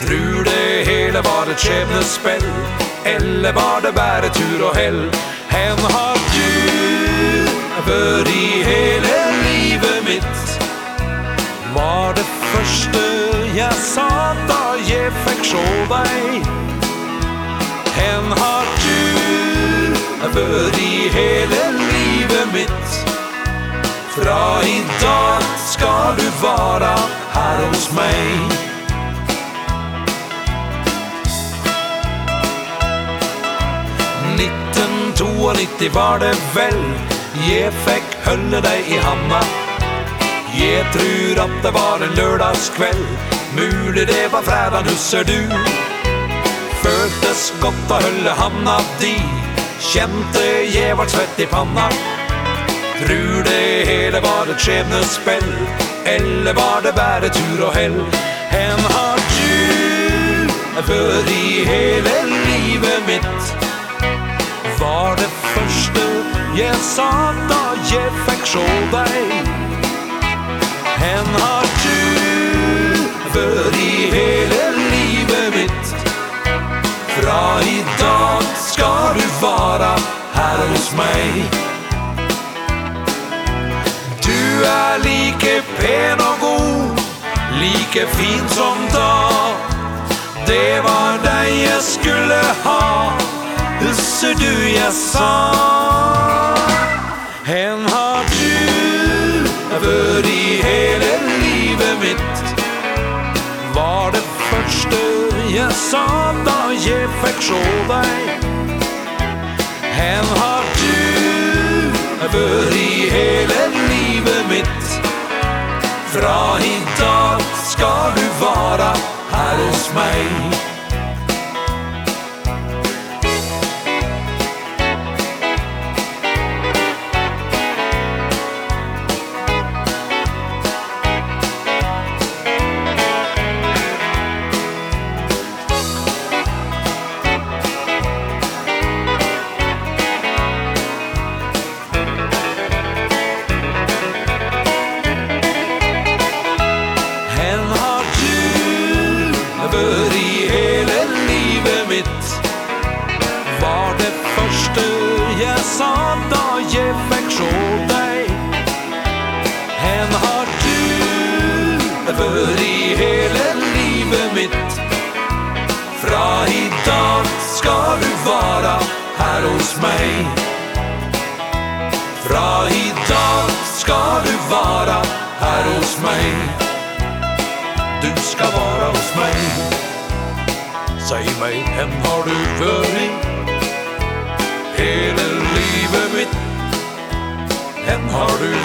Tror det hele var et skjebnespill, eller var det bare tur og hell? Hen har du vært i hele livet mitt? Var det første jeg sa da jeg fikk sjå deg? Hen har du vært i hele livet mitt? Fra i dag skal du være her hos meg. «1992 var det vel, jeg fikk holde deg i handa. Jeg tror at det var en lørdagskveld, mulig det var fredag, husker du? Føltes godt å holde handa di, kjente jeg var svett i panna. Tror det hele var et skjebnespill, eller var det bare tur og hell? Hen har du vært i hele livet jeg sa da jeg fikk sjå deg? Hen har du vært i hele livet mitt? Fra i dag skal du være her hos meg. Du er like pen og god, like fin som da. Det var deg jeg skulle ha, husker du jeg sa? Hen har du vært i hele livet mitt? Var det første jeg sa da jeg fikk sjå deg? Hen har du vært i hele livet mitt? Fra i dag skal du være her hos meg. Sjå deg? Hen har du vært i hele livet mitt? Fra i dag skal du være her hos meg. Fra i dag skal du være her hos meg. Du skal være hos meg Si meg, hvem har du vært? Hele harder